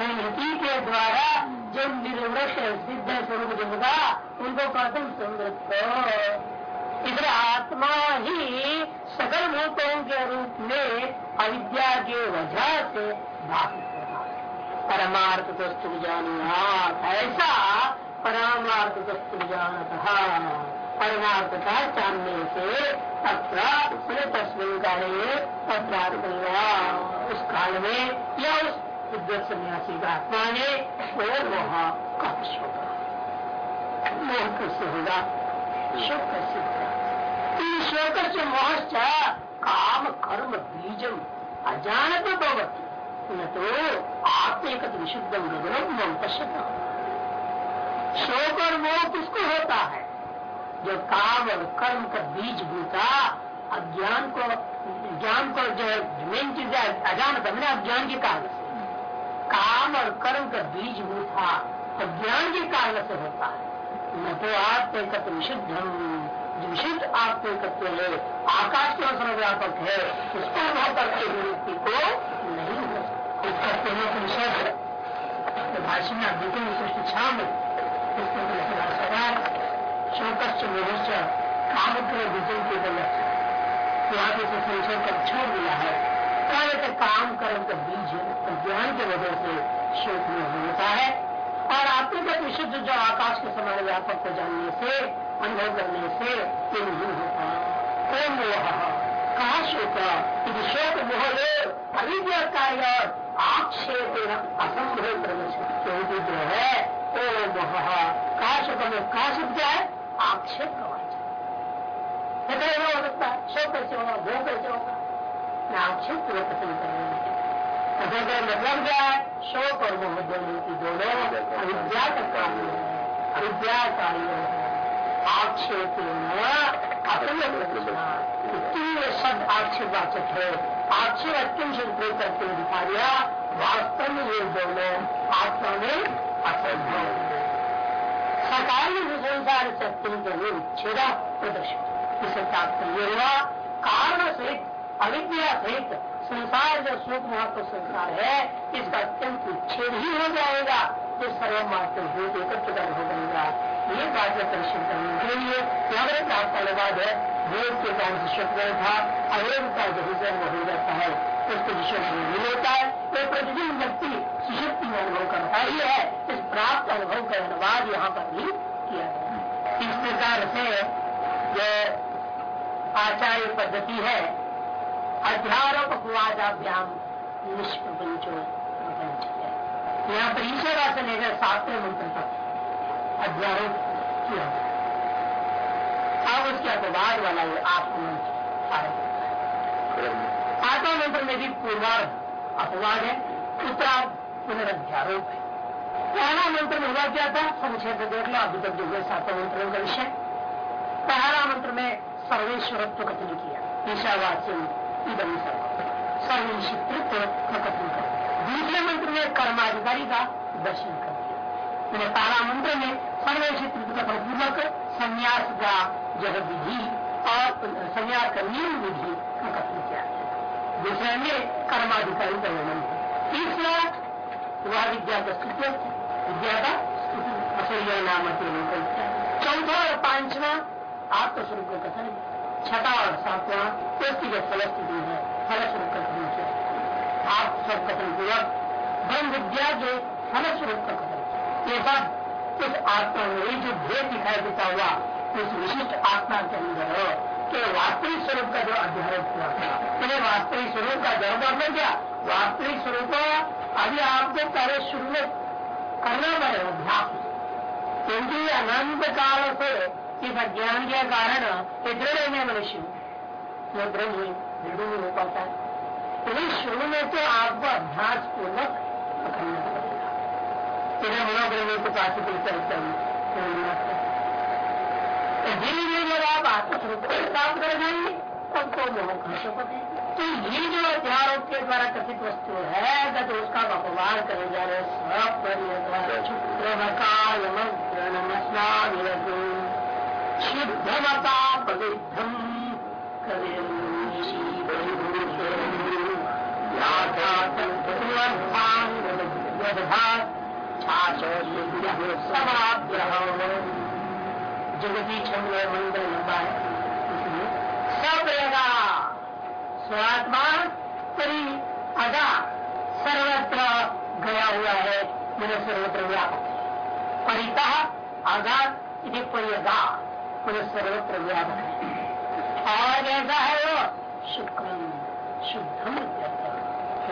संहति के द्वारा जो निर्वृत सिद्ध स्वरूप जो होगा, उनको कहते हैं आत्मा ही सकल भूतों के रूप में अविद्या के वजह से भाषित परमार्थ तो जाना ऐसा परमार्थ तो जानता परमार्थता जानने से तत्र तस्वीर तत्र उस काल में या उस विद्वत सन्यासी का आत्मा ने वो मोह कश होगा कैसे होगा, शोक कैसे होगा। शोक से मोहश्च काम, कर्म, बीजम, अजानत भवती न तो आत्मिक विशुद्ध गगनम मन पश्यता शोक और मोह किसको होता है? जो काम और कर्म का बीज भूता अज्ञान को ज्ञान को जो मेन चीज़ है अजान मैंने अज्ञान के कारण काम और कर्म का बीज था अज्ञान के कारण से होता है। न तो आत्मकत्व विशुद्धम जो विशुद्ध आत्मकत्व है, आकाश के व्यापक है, उसका अनुभव करते हुए व्यक्ति को नहीं हो इसका पूर्व विषय तो भाषण में देखेंगे, सृष्टि छाम विजय के छोड़ दिया है। कार्य काम कर्म का बीज ज्ञान की वजह से शोक में होता है। और आत्मगत विशुद्ध जो आकाश के समान व्यापक को जानने से, अनुभव करने से ये नहीं होता। कौन मोह कहा शोक यदि शोक मोह अविद्या कार्य और आक्षेप असंभव क्योंकि जो है ओ मोह कहा शोक में कहा शब्द क्या है आक्षेप का वाचन हो सकता है, शोक कैसे होगा भोग कैसे होगा? आक्षेप पूरा पसंद कर रहे मतलब क्या है? शोक और मोह दोनों की दोनों अविद्या का कार्य है। अविद्या कार्य है आक्षेप तीव्र शब्द आक्षेपवाचक है? आक्षेप अत्यंत शुद्ध करके दिखा वास्तव में ये दोनों आत्मा में असंभव है। सकाल संसार के लिए उच्छेदा प्रदर्शित इसे तात्पर्य हुआ। कारण सहित, अविद्या सहित संसार जो सुख महत्व संसार है, इसका अत्यंत उच्छेद ही हो जाएगा। जो सर्वमात्र भूत एकत्र हो जाएगा। ये बात परिश्रम करने के लिए नगर प्राप्त अनुवाद है। वेद के कारण से शुक्र था अवेद का जो जन्म हो जाता है, उसको विषय नहीं होता है तो प्रतिदिन व्यक्ति सुशक्ति में अनुभव करता ही है। इस प्राप्त अनुभव का अनुवाद यहाँ पर भी किया गया इस प्रकार से जो आचार्य पद्धति है अध्यारोप अपवादाभ्याम निष्प्रपंचो यहाँ पर ईश्वरा से लेकर सातवें मंत्र तक अध्यारोप किया? अब उसके अपवाद वाला ये आत्ममंत्र आत्मा मंत्र में भी पूर्वार्ध अपवाद है उत्तरा पुनरध्यारोप है। पहला मंत्र में हुआ क्या था? संक्षेप देख लो, अभी तक जो हुए सातों मंत्रों का विषय। पहला मंत्र में सर्वेश्वरत्व कथन किया ईशावासी कथन कर दूसरे मंत्र में कर्माधिकारी का दर्शन कर दिया पहला मंत्र में सर्वनिश्चित्व का पूर्वक संन्यास का जग विधि और संन्यास का नियम विधि का कथन किया दूसरे में कर्माधिकारी का वर्णन तीसरा वह विद्या का स्तुत्व विद्या का स्तुति नाम चौथा और पांचवा आत्मस्वरूप का कथन छठा और सातवां व्यक्तिगत फलस्थिति है। फलस्वरूप कथन से। आप सब कथन पूर्वक ब्रह्म विद्या के फलस्वरूप का कथन ये सब इस आत्मा में जो भेद दिखाई देता हुआ उस विशिष्ट आत्मा के अंदर के वास्तविक स्वरूप का जो अध्यारोप हुआ था। वास्तविक स्वरूप का अध्यारोप आपने क्या? वास्तविक स्वरूप अभी आपको पहले शुरू करना पड़ेगा। अभ्यास क्योंकि अनंत काल से इस अज्ञान के कारण ये दृढ़ है मनुष्य वो दृढ़ दृढ़ नहीं हो पाता है? तो शुरू में तो आपको अभ्यास पूर्वक पकड़ना पड़ेगा। इधर मनोग्रह को प्राप्त करते हैं। तो धीरे धीरे जब आप आत्मस्वरूप को प्राप्त कर जाएँगे तब तो मोह है तो ये जो अध्यारोप के द्वारा कथित वस्तु है तो उसका अपवाद करे जा रहे सब पर शुद्धमता तदभाग जगती छंद मंत्र लंबा है सब रहेगा स्वात्मा परी अदा सर्वत्र गया हुआ है, मैंने सर्वत्र व्यापक परिता आघात यदि पुनः सर्वत्र व्यापक है। और कैसा है वो। शुक्रम शुद्धम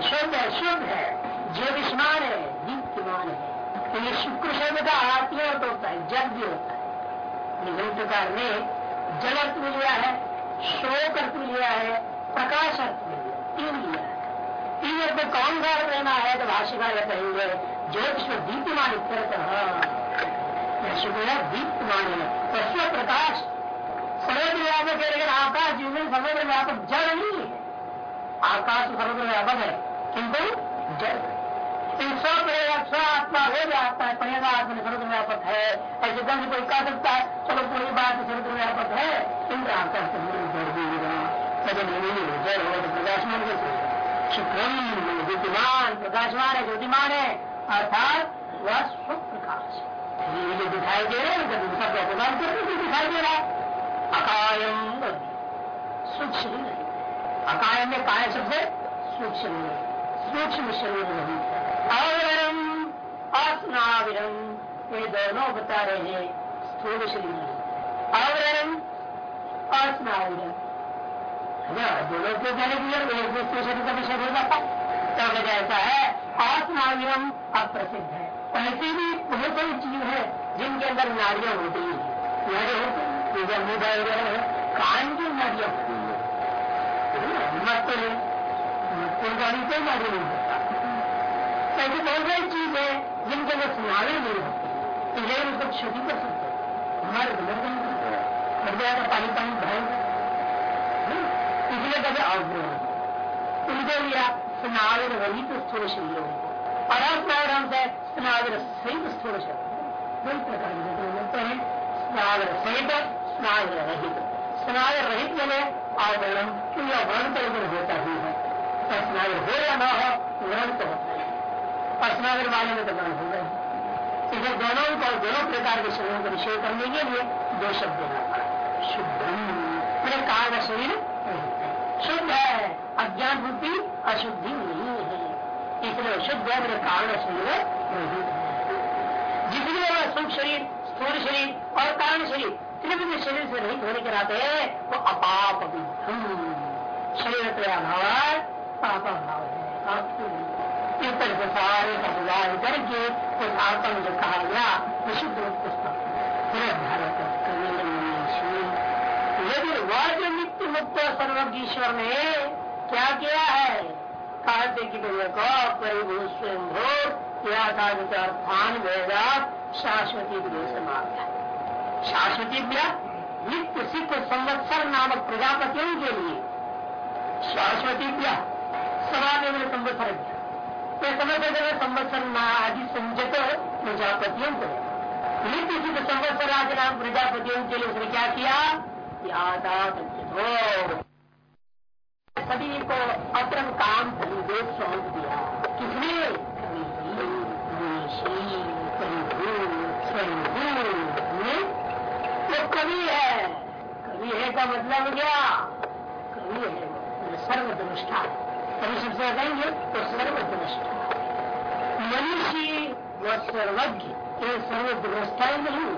शुद्ध है शुद्ध है। ज्योतिषमान है दीप्तिमान है। तो ये शुक्र शब्द का अर्थ ही होता है जग भी होता है। निगंतकार ने जल अर्थ में लिया है शोक अर्थ में लिया है प्रकाश अर्थ में लिया तीन लिया है। तीन अर्थ कौन सा अर्थ लेना है तो भाष्यकार कहेंगे ज्योतिष दीप्तिमान शुक्र है दीप्तमान है तस्व प्रकाश। सर्वत्र व्यापक है लेकिन आकाश जिसमें सर्वत्र व्यापक जड़ नहीं है। आकाश सर्वत्र व्यापक है, किंतु जड़ स्व आत्मा हो जाता है परिणा आत्मा सर्वत्र व्यापक है, ऐसे गंध कोई कह सकता है, चलो पूरी बात सर्वत्र व्यापक है। इंद्र आकाश जड़ भी जड़ हो तो प्रकाशमान कैसे शुक्रम बुद्धिमान प्रकाशमान है, ज्योतिमान है। अर्थात वह स्वप्रकाश जो दिखाई दे रहे हैं दूसरा करके दिखाई दे रहा है। अकायम सूक्ष्म अकायम में काय शब्द सूक्ष्म सूक्ष्म शरीर नहीं अवरम अस्नाविरम ये दोनों बता रहे हैं, स्थूल शरीर अवरम अस्नाविरम दोनों को कहने के लिए स्थूल शरीर का विषय हो जाता तब ऐसा है अस्नाविरम अप्रसिद्ध है। ऐसी भी बहुत सारी चीज़ है, जिनके अंदर नाड़ियाँ होती है। नाड़ियाँ होती है मुदा वगैरह है कान की नाड़ियाँ होती है। मत है। मत कोई नाड़ी नहीं होता। ऐसी बहुत सारी चीज़ है, जिनके अंदर सुनावे नहीं होती। इसलिए उसको क्षति कर सकते हमारे मर जाएगा मर जाएगा पानी पानी भरेगा इसलिए कभी आग्रह उनको लिया सुनावे वही तो स्थूल शरीर होगा। और अस्नावरण से स्नागर सहित स्थूल शब्द दो प्रकार के हैं स्नागर सहित स्नागर रहित स्नागर रहित मैंने आवरण क्योंकि वर्ण तो उधर होता ही है स्नागर हो या ना हो वर्ण तो होता है स्नागर वाले में तो वर्ण हो गए इसे दोनों को दोनों प्रकार के शरीरों का विषय करने के लिए दो शब्द देना पड़ा शुद्धम मैंने कहा शरीर शुद्ध है अज्ञान रूपी अशुद्धि नहीं है इसलिए शुद्ध है मेरे कारण शरीर जिसलिए वह सूक्ष्म शरीर स्थूल शरीर और कारण शरीर त्रिविध शरीर से रहित होने के नाते वो अपाप भी शरीर त्रयाभाव पाप भाव है सारे का करके आत्मा जो कहा गया विशुद्ध रूप पुस्तक भारत यदि जो नित्य मुक्त सर्वज्ञ ईश्वर ने क्या किया है कहते कि परिभू स्वयं शाश्वती शाश्वती नित्य सिख संवत्सर नामक प्रजापतियों के लिए। शाश्वती समाज में संवत्सर ये संवत्सर आदि संजत प्रजापतियों को। नित्य सिद्ध संवत्सर आदि नाम प्रजापतियों के लिए उसने क्या किया? यादा सभी को अपना काम खरीदे सौंप दिया। किसने? वो कवि है। कवि है का मतलब क्या? कवि है। सर्वद्रष्टा कवि सबसे कहेंगे तो सर्वद्रष्टा मनुष्य व सर्वज्ञ, ये सर्वद्रष्टा ही नहीं,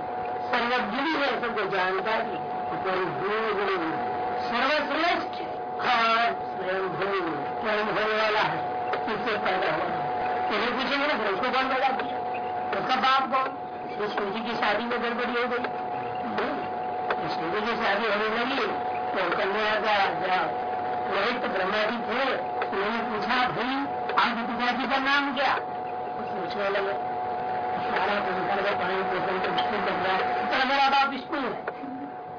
सर्वज्ञ भी है, सबको जानता भी सर्वश्रेष्ठ और स्वयं होने वाला है इससे पैदा हो यही पूछेंगे ना उसको कौन पैदा किया उसका बाप कौन कृष्ण जी की शादी में गड़बड़ी हो गई जी की शादी होने लगी तो कन्या का रोहित ब्रह्मा जी थे उन्होंने पूछा भाई आपके पिताजी का नाम क्या सोचने लगे सारा संसार का पानी पोषण तो बन रहा है तो मेरा बाप विष्णु है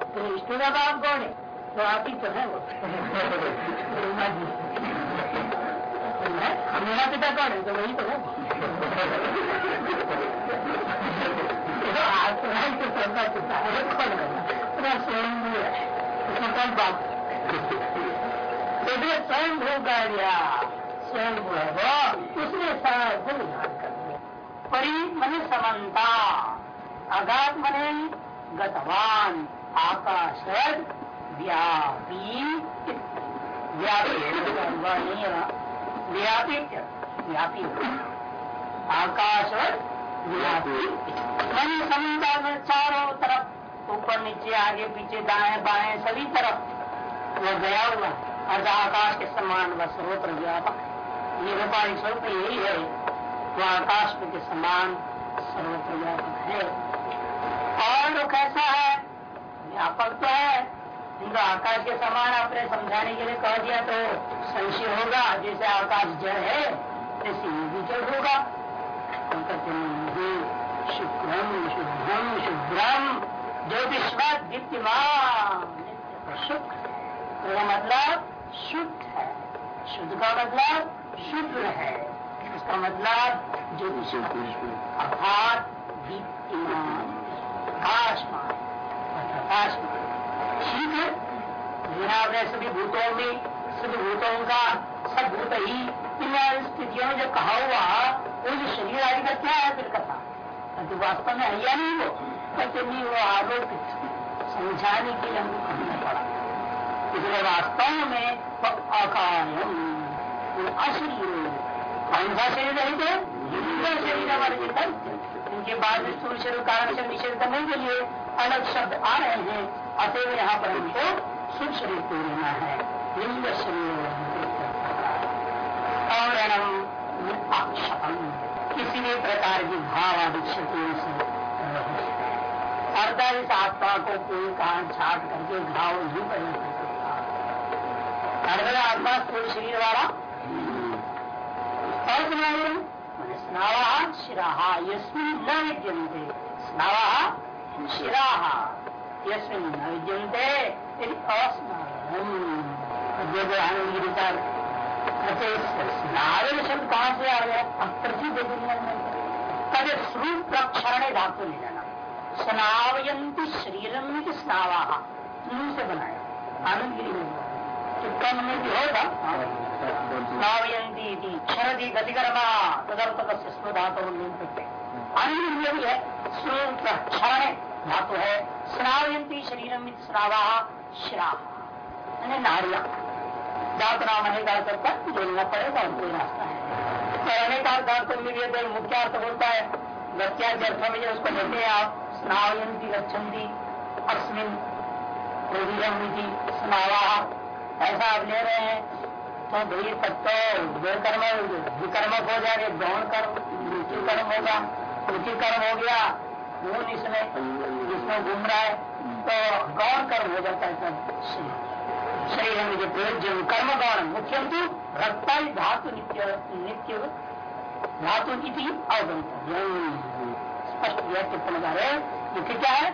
तो विष्णु का बाप कौन है तो आप ही तो है वो। मेरा पिता कौन है? तो वही तो है। तो आज तो है पिता है। कौन है? स्वयं है। उसमें कौन बाप तो स्वयं भू कर दिया स्वयं भू है वो, उसने सारा भूल ध्यान कर दिया। समता अगात मने गतवान, आकाश व्यापी। व्यापी। व्यापी। व्यापी। आकाश व्यापी। मन समता में चारों तरफ़, ऊपर नीचे, आगे, पीछे, दाएँ, बाएँ, सभी तरफ़ वो गया हुआ। अर्ध आकाश के समान व सर्वत्र व्यापक ये व्यापारिक स्वरूप यही है। वो आकाश के समान सर्वत्र व्यापक है। और वो कैसा है? व्यापक तो है। किंतु आकाश के समान आपने समझाने के लिए कह दिया तो संशय होगा, जैसे आकाश जड़ है, ऐसे भी जड़ होगा। शुक्रम शुभ्रम शुभ्रम ज्योतिष्मत दीप्तिमान शुक्र तो मतलब शुद्ध है। शुद्ध का मतलब शुद्ध है। उसका मतलब ज्योतिष अर्थात दीप्तिमान है आपने सभी भूतों में, सभी भूतों का, सब भूत ही इन स्थितियों में जो कहा हुआ, वो जो शरीर आदि का क्या है, फिर कथा। तो वास्तव में है या नहीं वो कहते नहीं वो आरोपित समझाने के लिए हमको कहना पड़ा। इसलिए वास्तव में अकार्यम अशरीर कौन सा शरीर रहित है शरीर वर्जित इनके बाद में स्थूल शरीर, कारण से निषेध करने के लिए अलग शब्द आ रहे हैं। अतएव यहाँ पर हमको शुभ शरीर को लेना है। लिंग शरीर और अक्षम किसी भी प्रकार की भाव आदि क्षतियों से अर्थात इस आत्मा को कोई कान छाट करके घाव नहीं पैदा कर अर्थात आत्मा स्थूल शरीर वाला? और स्नावरम मैंने स्नावा शिरा यस्मिन न विद्यंते स्नावा शिरा यस्मिन न विद्यंते स्नावन शब्द कहाँ से आ गया अब प्रसिद्ध दुनिया में कद स्वरूप प्रक्षरण धातु ले जाना। स्नावयंती शरीरम स्नावा। से बनाया। आनंद गिरी में चित्रण में भी होगा? स्नावयंती क्षरदी गतिकर्मा तदर्थ स्व धातु आनंद भी है स्वरूप क्षरण धातु है। स्नावयंती शरीरम स्नावा। श्रा नारिया जात नाम अनेक अर्थ का जोड़ना पड़ेगा और कोई रास्ता है। तो अनेक अर्थ में मुख्य अर्थ होता है गत्यादि अर्थ में उसको लेते हैं आप। स्नावयंती गच्छन्ति अस्मिन स्नावा। ऐसा आप ले रहे हैं तो भाई तब तो विकर्म विकर्मक हो जाएँगे गौण कर्म रुचि कर्म होगा। रुचि कर्म हो गया खून इसमें जिसमें घूम रहा है तो गौण कर्म हो जाता है सब शरीर में जो प्रयोज्य कर्म गौण मुख्यम तो रक्ता धातु नित्य नित्य धातु इति अवगंतव्य स्पष्ट दिया टिप्पणी रहे मुख्य क्या है?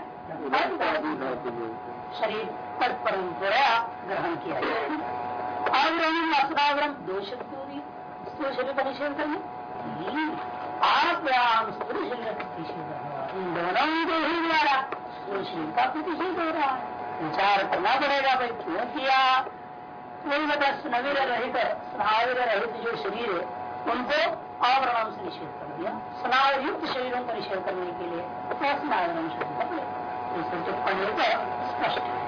शरीर तद परंपरा ग्रहण किया अग्रहण अस्नाग्रम दोष शरीर का निषेध करने आप्याम स्थूल शरीर का निषेध दोनों द्वारा शरीर का प्रतिषेध हो रहा है विचार करना पड़ेगा भाई क्यों किया कोई बता स्नवीर रहित स्नावीर रहित जो शरीर है उनको आवरण से निषेध कर दिया स्नाव युक्त शरीरों को निषेध करने के लिए स्नावरण शब्द इससे टिप्पणी तो स्पष्ट है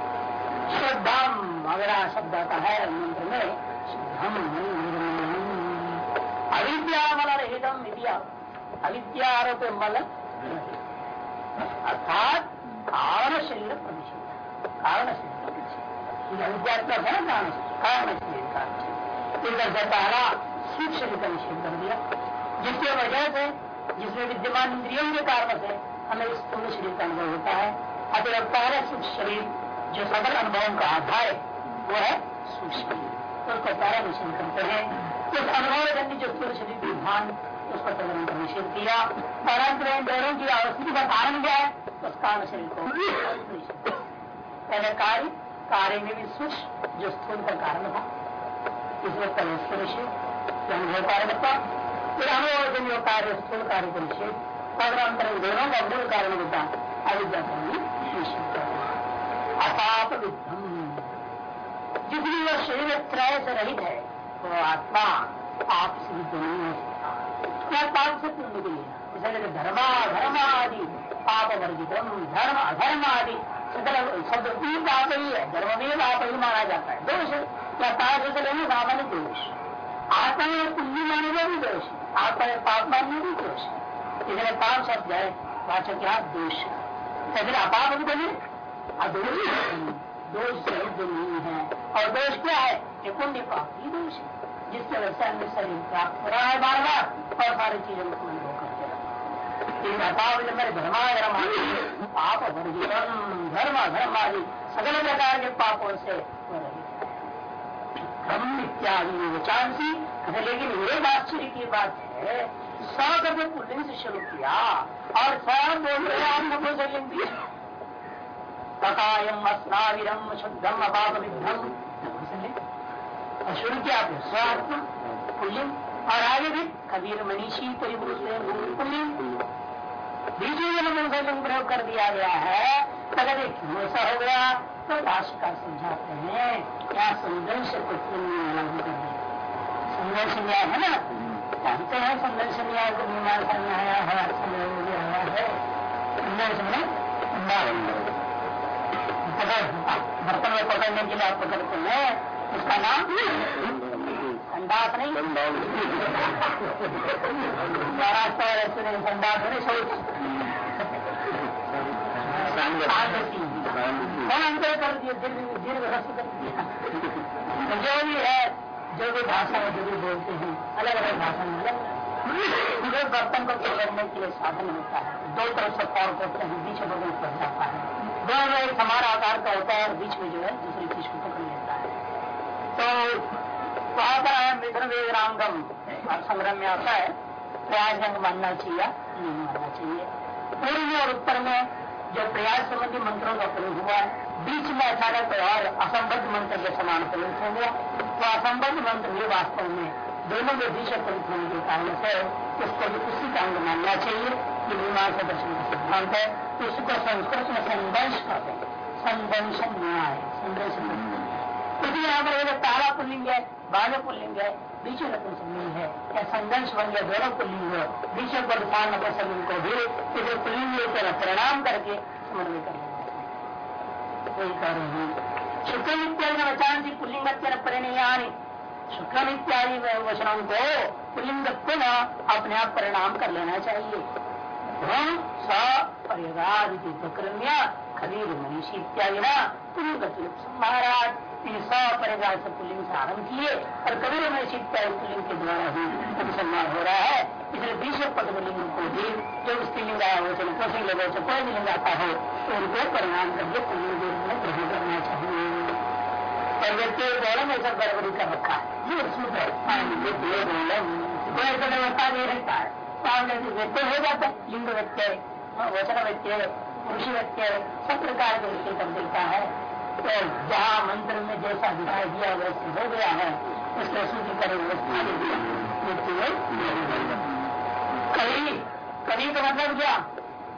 श्रद्धाम अगर शब्द आता है मंत्र में शुद्धम अविद्या मल रहितम विद्या अविद्या आरोप मल अर्थात कारण शरीर प्रतिषेध कारण शरीर अविद्यात्मक है कारण सूक्ष्म शरीर का निषेध कर दिया। जिसके वजह से, जिसमें विद्यमान इंद्रियों के कारण से हमें स्थूल शरीर का अनुभव होता है, अतः पहला सूक्ष्म शरीर, जो सकल अनुभवों का आधार है, वो है सूक्ष्म शरीर। उसको पहला निषेध करते हैं। उस अनुभव जो स्थूल शरीर भान उसको तदन का निषेध किया। और अंत में दोनों की अवस्थिति का कारण क्या है? उस कारण शरीर को पहले कार्य कार्य में भी सूक्ष्म जो स्थूल का कारण था इसमें पहले उसको निषेध अनुभव कार्य बता फिर अनुभव कार्य, स्थूल कार्य को निषेध। और अंतर दोनों का मूल कारण होता, अविद्या का निषेध जितनी वह शरीर त्रय से रहित है, वो आत्मा आप से विद्ध नहीं हो क्या पाप से पूर्ण के लिए इसलिए धर्मा, धर्मादि पाप वर्जितम धर्म अधर्म आदि शब्द भी पाप ही है धर्म में पाप ही माना जाता है। दोष या पाप से लेने सामान्य दोष। आत्मा में पुण्य माने में भी दोष। आत्मा में पाप मानने भी दोष। इसलिए पाप शब्द है, वाचक क्या दोष फिर अपाप भी बने। अदोष दोष से नहीं है। और दोष क्या है? ये पुण्य पाप ही दोष है। जिसके वजह से हमें शरीर प्राप्त हो रहा है बार बार और सारी चीज़ों को मन होकर के मेरे धर्माधर्म पाप धर्म धर्म आदि सगल प्रकार के पापों से ब्रह्म इत्यादि विचांसी लेकिन ये आश्चर्य की बात है स कभी पुलिंग से शुरू किया, और सब बोल रहे आप नमो से भी अस्नाविरम शुद्धम अपाप विद्धम और शुरू किया स्वात्म पुलिंग और आगे भी कबीर मनीषी परिपुरुष पुलिंग बीच में नमो प्रयोग कर दिया गया है। अगर क्यों ऐसा हो गया तो भाष्यकार समझाते हैं क्या संघर्ष को संघर्ष न्याय है ना? जानते हैं संघर्ष न्याय को निर्माण करना है है। संघर्ष में बर्तन में पकड़ने के लिए आप पकड़ते हैं। उसका नाम? संडास नहीं महाराष्ट्र ऐसे नहीं नहीं सोच। कौन अंतर कर दिया? दीर्घ रस कर दिया। जो भी है, जो भी भाषा में जो भी बोलते हैं, अलग अलग भाषा में अलग जो बर्तन को पकड़ने के लिए साधन होता है, दो तरफ़ से पैर हैं, बीच में पड़ जाता है। दोनों एक समान आकार का होता है और बीच में जो है, दूसरी चीज़ को पकड़ लेता है तो वहाँ पर है मिथुन वेदरांगम और संग्रह में आता है। प्रयास मानना चाहिए, नहीं मानना चाहिए। पूर्व और उत्तर में जो प्रयास संबंधी मंत्रों का प्रयोग हुआ है, बीच में अचानक और असंबद्ध मंत्र के समान प्रयोग हो गया। तो असंबद्ध मंत्र भी वास्तव में दोनों के बीच प्रयुक्त होने के कारण से उसको भी उसी का अंग मानना चाहिए कि मीमांसा दर्शन का सिद्धांत है। उसको संस्कृत में संदंश कहते हैं। संदंशन न्याय संदंशन क्योंकि यहाँ पर एक तारा पुल्लिंग है बाघ पुल्लिंग है, बीच में पुल्लिंग है, या संदंश बन गया, दोनों पुल्लिंग है, बीच में प्रधान प्रसंग को भी इसे पुल्लिंग तरह परिणाम करके समन्वय कर शुक्र इत्यादि वचान से पुल्लिंग परिणयानी शुक्र इत्यादि वचनों को पुल्लिंग अपने आप परिणाम कर लेना चाहिए। परिवादिति प्रक्रम्य खबीर मनीषी इत्यादि ना महाराज से पुलिंग से आरंभ किए और कबीर मनीषी इत्यादि पुलिंग के द्वारा ही अनुसंधान हो रहा है। इसलिए विश्व पदलिंग को भी जो स्त्रीलिंग आया चाहे कोशिंग लोगों से कोई भी लिंग आता हो तो उनको परिणाम करके पुलिंग के रूप में ग्रहण करना चाहिए। और व्यक्ति गौरव में सब गड़बड़ी कर रखा है। ये सूत्र है। कोई ऐसा व्यवस्था नहीं रहता है। व्यक्ति हो जाता है। लिंग व्यक्ति वचन व्यक्ति पुरुष व्यक्ति सब प्रकार के व्यक्ति कर देता है। तो जहाँ मंत्र में जैसा दिखाई दिया, वैसे हो गया है। उसके सूची कर व्यवस्था दे दिया का मतलब क्या?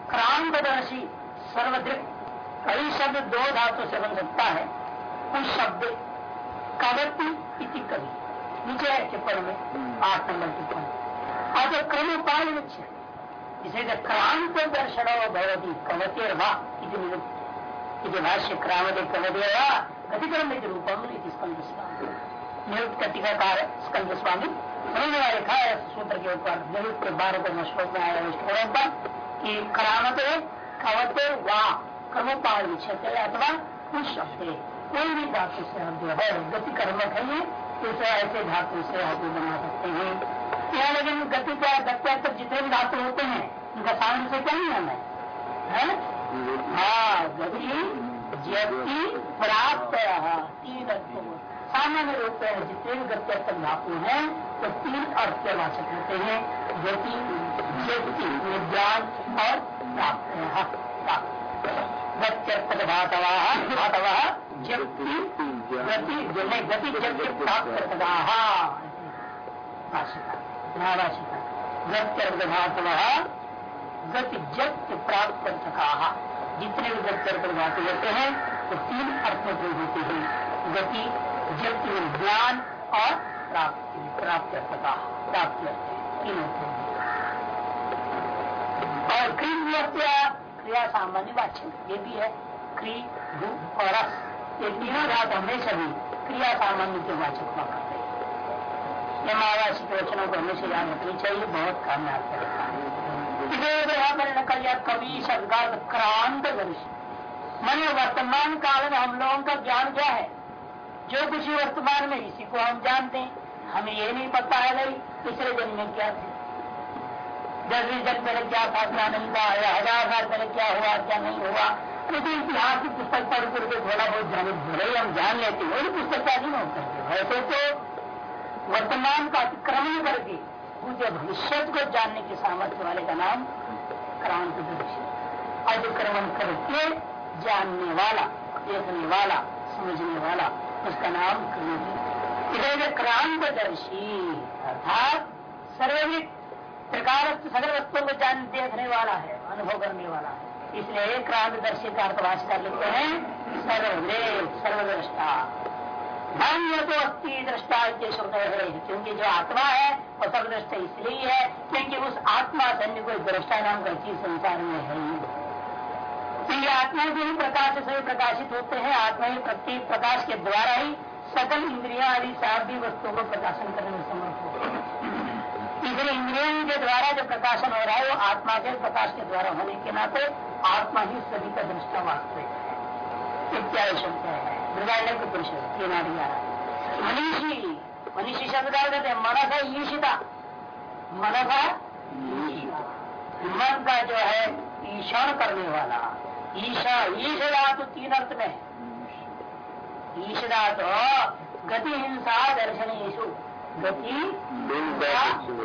क्रांतदर्शी सर्वदृक कई शब्द दो धातु से बन सकता है। कुछ शब्द कवती इति कवि। नीचे है टिप्पण में, आठ नंबर टिप्पण। और जो क्रम उपाय इसे क्रांत दर्शन भवती कवतेर इति भाष्य क्रामते कवतेर गतिक्रम रूपम स्कंद स्वामी निरुक्त कटिकाकार स्कंद स्वामी में लिखा है सूत्र के ऊपर निरुक्त के बारह को श्लोक में आया श्लोकों पर कि क्रामते कवते वा क्रमोपाय विक्षते अथवा कुछ शब्द कोई भी धातु से हम जो है गति कर्मक है इसे ऐसे धातु से आप बना सकते हैं यहाँ लेकिन गति क्या गत्या जितने भी धातु होते हैं उनका सामने से क्या नहीं है है गति जति प्राप्त तीन सामान्य रूप से जितने भी गत्या धातु हैं तो तीन अर्थ के वाचक होते हैं गति जति विज्ञान और प्राप्त गत्यर्थ धातवा धातवा जति गति गति जति प्राप्त भाषिका महाराशिका गत्यर्धातव गति जत प्राप्त कर सका। जितने भी गत्यर्थ धातु होते हैं तो तीन अर्थों में होते हैं। गति जत ज्ञान और प्राप्ति। प्राप्त प्राप्त तीन होते हैं। क्रिया सामान्य वाच्य। ये भी है। क्री भू और रस। ये तीनों धातु हमेशा भी क्रिया सामान्य के वाचक हुआ करते हैं। मावासी के वचनों को हमेशा याद रखनी चाहिए। बहुत काम में आते है पर कवि क्रांत दर्श मन वर्तमान काल में हम लोगों का ज्ञान क्या है? जो कुछ वर्तमान में इसी को हम जानते हैं, हमें ये नहीं पता है, भाई, पिछले जन्म में क्या थे। दस बीस जन्म पहले क्या था क्या नहीं था, या हज़ार साल पहले क्या हुआ, क्या नहीं हुआ लेकिन इतिहास की पुस्तक पढ़ करके थोड़ा बहुत जाने भले हम जान लेते हैं वही पुस्तक का नहीं होता वैसे तो वर्तमान का अतिक्रमण करके मुझे भविष्य को जानने के सामर्थ्य वाले का नाम क्रांत अतिक्रमण करके जानने वाला, देखने वाला, समझने वाला, उसका नाम इधर क्रांतदर्शी अर्थात सर्वविक प्रकार सगल वस्तुओं को जान, देखने वाला है, अनुभव करने वाला है। इसलिए क्रांतदर्शी का अर्थवास कर लेते हैं सर्वदेव सर्वद्रष्टा धन्य तो अस्थि दृष्टा के शब्द है, क्योंकि जो आत्मा है, वो सर्वद्रष्टा इसलिए है, क्योंकि उस आत्मा से अन्य कोई दृष्टा नाम का चीज़ संसार में है ही क्योंकि आत्मा के ही प्रकाश से प्रकाशित होते हैं, आत्मा ही प्रत्येक प्रकाश के द्वारा ही सकल इंद्रिया आदि साधी वस्तुओं को प्रकाशन करने में समर्थ होते हैं। इसलिए इंद्रियों के द्वारा जो प्रकाशन हो रहा है, वो आत्मा के प्रकाश के द्वारा होने के नाते आत्मा ही सभी का दृष्टा वास्तविक है। इत्यादि शब्द है। मृगालय के पुरुष तीन अधिकार मनीषी मनीषी शब्द का कहते हैं मनसा ईशिता मनसा मन का जो है ईश्वर करने वाला ईशा ईश धातु तीन अर्थ में ईश धातु गति हिंसा दर्शनीशु गति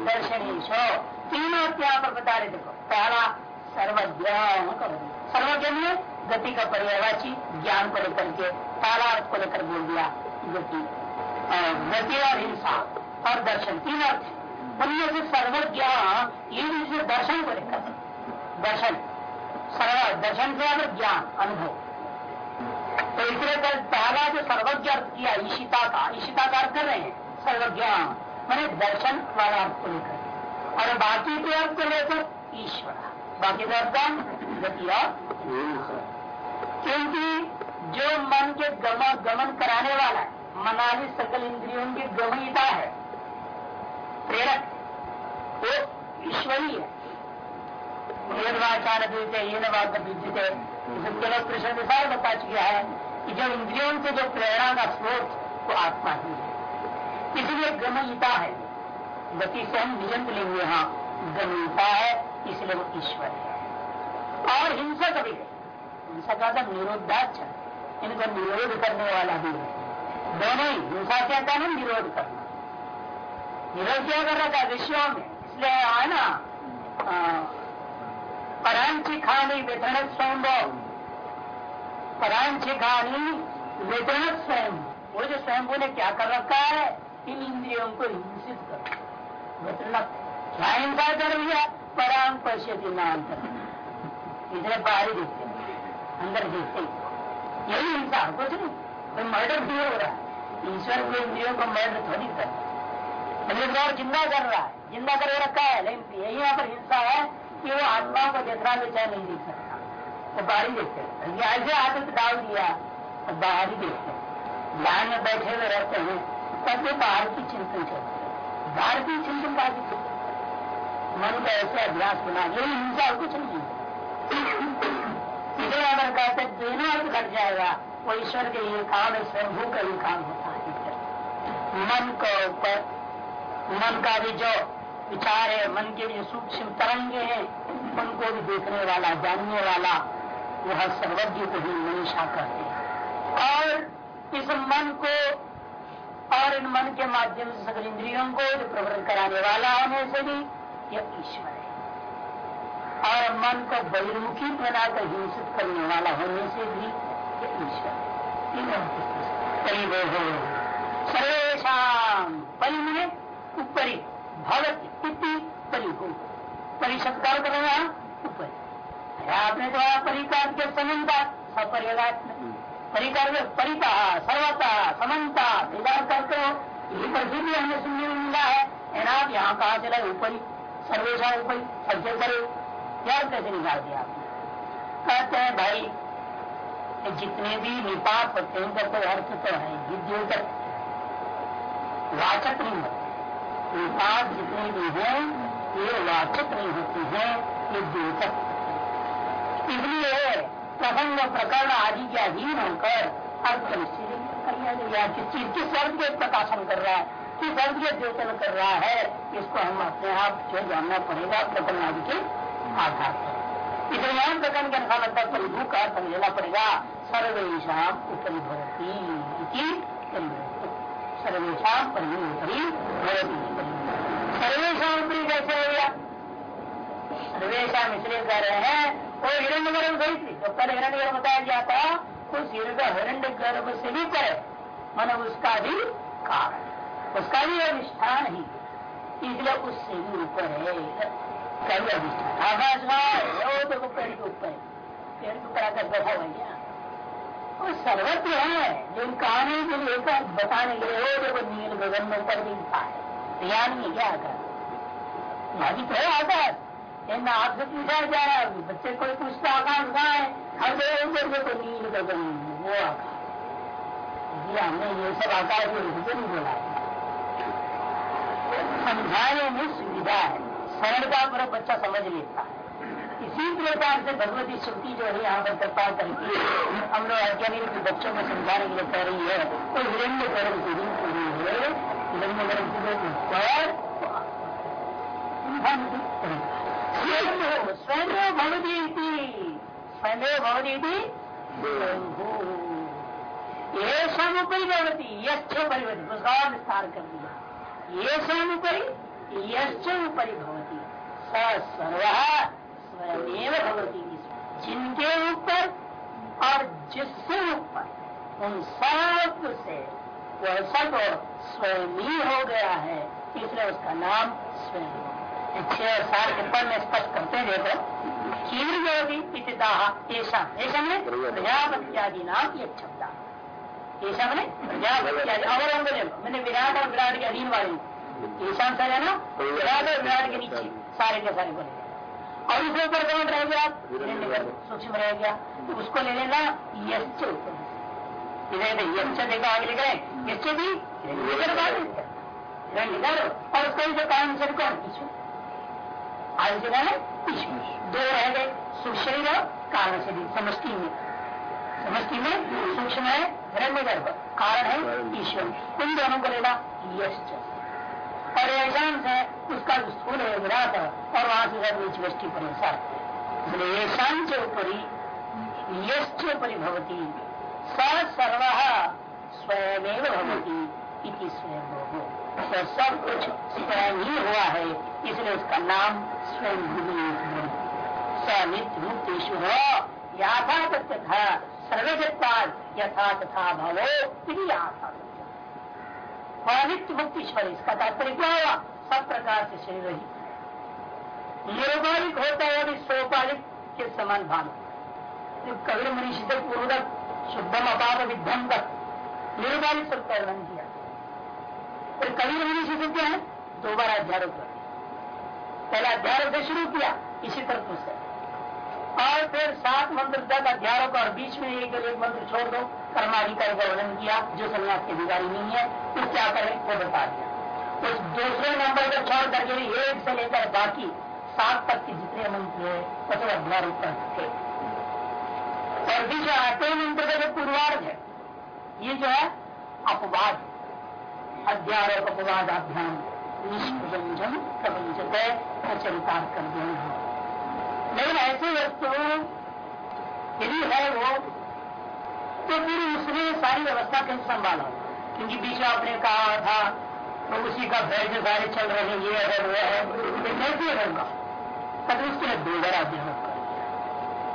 दर्शनीशो तीनों यहाँ पर बता रहे देखो पहला सर्वज्ञ सर्वज्ञ गति का पर्यावाची ज्ञान को लेकर के अर्थ को लेकर बोल दिया गति गति और हिंसा और दर्शन, तीन अर्थ उनमें से सर्वज्ञ, ये दर्शन को लेकर दर्शन, सर्व, दर्शन से अगर ज्ञान, अनुभव। तो इसलिए पहला जो सर्वज्ञ अर्थ किया, ईशिता का ईशिता का अर्थ कर रहे हैं, सर्वज्ञ, मैंने दर्शन वाला अर्थ को लेकर। और बाकी के अर्थ को लेकर ईश्वर। बाकी का अर्थ गति क्योंकि जो मन के गमन गमन कराने वाला है, मनाली सकल इंद्रियों की गमयिता है। प्रेरक, वो ईश्वरी है। निर्वाचार बीते ये बीते केवल कृष्ण के साथ बता चुका है कि जो इंद्रियों से जो प्रेरणा का स्रोत, वो आत्मा ही है। इसलिए गमयिता है। गति से हम निजंत लेंगे यहाँ गमयिता है, इसलिए वो ईश्वर है। और हिंसा कभी है हिंसा का था? निरोधाचर इनको निरोध करने वाला भी है। दोनों ही हिंसा क्या था ना? निरोध करना। निरोध क्या कर रहा था? विश्व में। इसलिए है ना परांची खानी वेतन स्वयं परांची खानी वेतन स्वयं वो जो स्वयं ने क्या कर रखा है? इन इंद्रियों को हिंसित कर क्या हिंसा कर दिया परांग पश्यति नाम इधर बाहरी देखते अंदर देखते यही हिंसा कुछ नहीं कोई मर्डर भी हो रहा है, ईश्वर के इंद्रियों को मर्डर थोड़ी कर मतलब और ज़िंदा कर रहा है, ज़िंदा कर रखा है, लेकिन यही यहाँ पर हिंसा है कि वो आत्माओं को देख रहा है चाहे नहीं देख सकता। वो बाहर ही देखते हैं। ऐसे आदत डाल दिया तो बाहर ही देखते हैं। में बैठे हुए रहते हैं, तब वो बाहर की चिंतन चलते हैं। बाहर की चिंतन बाकी मन का ऐसे अभ्यास बना, यही हिंसा कुछ नहीं है। इसलिए अगर कहते दोनों अर्थ घट जाएगा। वो ईश्वर के लिए काम स्वयं का ही काम होता है। मन के ऊपर, मन का भी जो विचार है, मन के जो सूक्ष्म तरंगे हैं उनको भी देखने वाला, जानने वाला, वह सर्वज्ञ को ही मनीषा कहते हैं। और इस मन को, और इन मन के माध्यम से सकल इंद्रियों को जो प्रवृत्त कराने वाला होने से भी यह ईश्वर और मन को बहिर्मुखी बनाकर हिंसित करने वाला होने से भी ईश्वर है। हो। सर्वेशा परि ऊपरी भगत इति परिभू परिषद काल कर रहे ऊपर आपने तो परिकार के समन्ता सपरिवात्म परिकार परिता, सर्वता, समन्ता, विचार करते हो, यही प्रसिद्धि हमें सुनने में मिला है। आप यहाँ कहा चला ऊपरी सर्वेशा ऊपरी सबसे करे। यार कैसे निकाल दिया आपने? कहते हैं, भाई, जितने भी निपात होते हैं उनका कोई अर्थ तो है विद्युत वाचक नहीं होते निपात जितने भी हैं, ये वाचक नहीं होते हैं, ये द्योतक इसलिए प्रसंग प्रकरण आदि के अधीन होकर अर्थ निश्चित कर लिया गया। किस चीज़, किस अर्थ के प्रकाशन कर रहा है, किस अर्थ के द्योतन कर रहा है, इसको हम अपने आप जो जानना पड़ेगा प्रकरण आदि के आधार पर। इसलिए प्रकरण के अनुसार लगता है परिभू का लेना पड़ेगा सर्वेशा उपरी भवती सर्वेशा परिभू उपरी भवती। सर्वेशा उपरी कैसे हो गया? सर्वेशा इसलिए कह रहे हैं, वो हिरण्य गर्भ सही थी। जब पहले हिरण्य गर्भ बताया गया था, उस हिरण्य गर्भ से भी करे मन उसका भी कारण। उसका भी अधिष्ठान ही। इसलिए उससे भी ऊपर है। आकाश वो सर्वत्र है जो कहानी के लिए बताने के लिए वो देखो नील गगन में ऊपर दिखता है ध्यान नहीं क्या आकाश अभी तो है आकाश लेकिन आपसे पूछा जा रहा है बच्चे कोई पूछता आकाश कहाँ है हर जगह ऊपर देखो नील गगन वो आकाश जी हमने ये सब आकाश के नहीं बोला समझाने में सुविधा है सरलता पर बच्चा समझ लेता है इसी प्रकार से भगवती श्रुति जो है, यहाँ पर कृपा करके हम लोग अज्ञानी के बच्चों को समझाने के लिए कह रही है तो हिरण्य गर्भ की दिन पूरी है, हिरण्य गर्भ के ऊपर स्वयं भवती स्वयं भवती ये सब उपरी भवती यश परिवर्तित उसका विस्तार कर दिया। ये सब उपरी यश उपरी भवती। सर्व स्वयं भगवती जिनके ऊपर और जिससे ऊपर, उन सबसे वह सब स्वयं ही हो गया है, इसलिए उसका नाम स्वयं छह और के पद में स्पष्ट करते देखो। कीर योगी पिता ऐसा ऐसा में प्रजापति नाम ये शब्द ऐसा मैंने प्रजापति आदि और अंग मैंने विराट और विराट के अधीन वाली ईशान सा है ना? विराट और विराट के नीचे। सारे के सारे बन बोले और उसके ऊपर कौन रह गया? सूक्ष्म रह गया। तो उसको ले लेना यश्च देखो आगे लिख रहे यश्च भी और उसका जो कारण से कौन पीछे। आगे से कहना पीछे। दो रह गए सूक्ष्म शरीर और कारण शरीर समष्टि में। समष्टि में सूक्ष्म है हिरण्य गर्भ कारण है ईश्वर। उन दोनों को लेना यश्च और ऐशांश है उसका स्थूल है विराट और वहाँ से नीच वृष्टि परिसर इसलिए उपरी यश्चोपरि भवती स सर्व स्वयं भवती स्वयं तो सब कुछ स्वयं ही हुआ है, इसलिए उसका नाम स्वयं समित मुक्तेश्वर याथा तथा सर्वजत्वाद यथा तथा भवो याथा अनित्य मुक्तिश्वर इसका तात्पर्य क्या हुआ? सब प्रकार से शरीर ही निरुपालिक होता है अभी सोपालिक के समान भान कबीर मनीषि तक पूर्वक शुद्धम अपाप विद्धम तक निरुपालिक सब का वर्णन किया। फिर कबीर मनीषि से क्या? है दोबारा अध्यारोप कर पहले अध्यारोप से शुरू किया, इसी तरह से और फिर सात मंत्र तक अध्यारोप और बीच में एक एक मंत्र छोड़ दो। कर्माधिकारी का वर्णन किया, जो संन्यास के अधिकारी नहीं है फिर क्या करें? वो बता दिया। उस दूसरे नंबर को छोड़ करके एक से लेकर बाकी सात तक के जितने मंत्र है, वो सब अध्यारोप कर थे और बीच आठवें मंत्र का जो पूर्वार्ध है, ये जो है, अपवाद। अध्यारोप अपवाद अभ्याम निष्प्रबंधन प्रबंधक प्रचलिता कर देना लेकिन ऐसी वस्तु यदि है वो तो फिर उसने सारी व्यवस्था कैसे संभाला? क्योंकि बीच आपने कहा था तो उसी का भय जो सारे चल रहे हैं, ये है, वो है, ये कैसे होगा? तब उसके लिए अध्ययन कर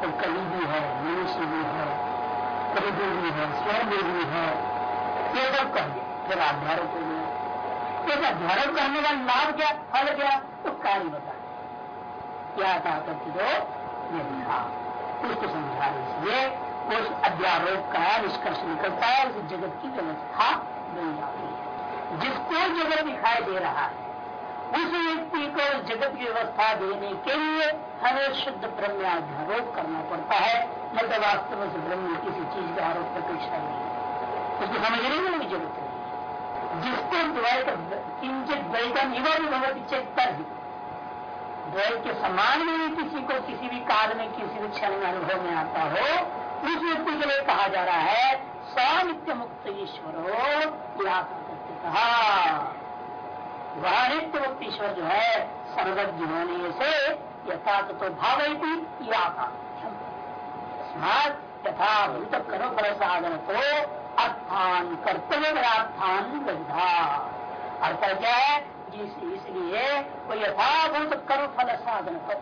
तो कवि भी है, मनुष्य भी है, प्रभु भी है, स्वयं भी है, ये सब कहिए फिर आध्यारोप हो गया एक अध्यारोप करने का लाभ क्या, फल क्या तो कार्य बता क्या था उसको समझा इसलिए उस अध्यारोप का निष्कर्ष निकलता है उस जगत की व्यवस्था बन जाती है। जिसको जगत दिखाई दे रहा है, उस व्यक्ति को जगत की व्यवस्था देने के लिए हमें शुद्ध ब्रह्म आरोप करना पड़ता है। तो वास्तव में ब्रह्म किसी चीज़ का आरोप प्रतीक्षा नहीं है उसको समझने में भी ज़रूरत है। जिसको द्वैत किंचित द्वैतम युवा भी भगवत चेतर ही। द्वैत के समान में किसी को किसी भी काल में, किसी भी क्षण में, अनुभव में आता हो, उस व्यक्ति के लिए कहा जा रहा है स्वामित्य मुक्त ईश्वर हो, या कहा। वह नित्य मुक्त ईश्वर जो है, सर्वज्ञ होने से यथा तो भाव यथा भूत करो फल साधन को अर्थान कर्तव्य पदार्थान गंधा अर्थ क्या है? जिस इसलिए वो यथाभूत कर्म फल साधन को।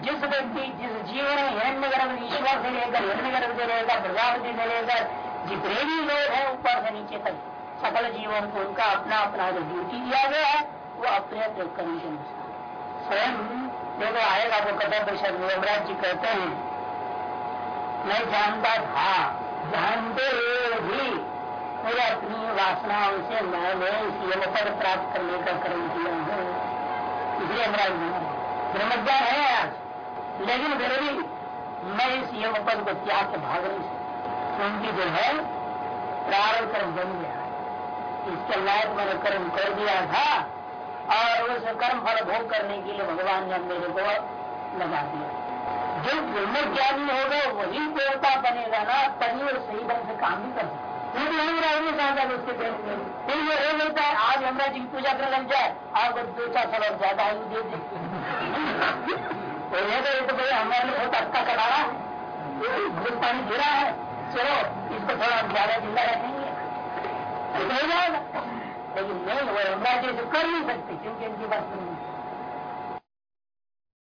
जिस व्यक्ति, जिस जीवन में हिरण्य गर्भ, ईश्वर से लेकर हिरण्य गर्भ से लेकर प्रजापति से लेकर जितने भी लोग हैं ऊपर से नीचे तक, सकल जीवन को उनका अपना अपना जो ड्यूटी दिया गया है, वो अपने अपने कर्म के अनुसार। स्वयं देखो आएगा, वो कथा परिषद यमराज जी कहते हैं, मैं जानता था, जानते भी मुझे अपनी वासनाओं से मैंने इस यम पद प्राप्त करने का कर्म किया है। इसलिए यमराज ब्रह्मज्ञान है आज। लेकिन फिर भी मैं इस यम पद को त्याग के भाग नहीं सकता। उनकी जो है, प्रारंभ कर्म बन गया इसके लायक मैंने कर्म कर दिया था और उस कर्म फल भोग करने के लिए भगवान ने मेरे को लगा दिया। जो ब्रह्म ज्ञानी होगा, वही देवता बनेगा ना, तभी वो सही ढंग से काम भी कर सकता चाहता उसके फिर ये हो है आज हमरा जी की पूजा कर लग जाए आपको दो चार साल और ज़्यादा आयु दे दे। तो तो भाई हमारे लिए बहुत अक्का कटाड़ा भूत पानी गिरा है। चलो, इसको थोड़ा ज़्यादा ज़िंदा रखेंगे। हो जाएगा। लेकिन नहीं, वो यमराज जी कर नहीं सकते, क्योंकि इनके पास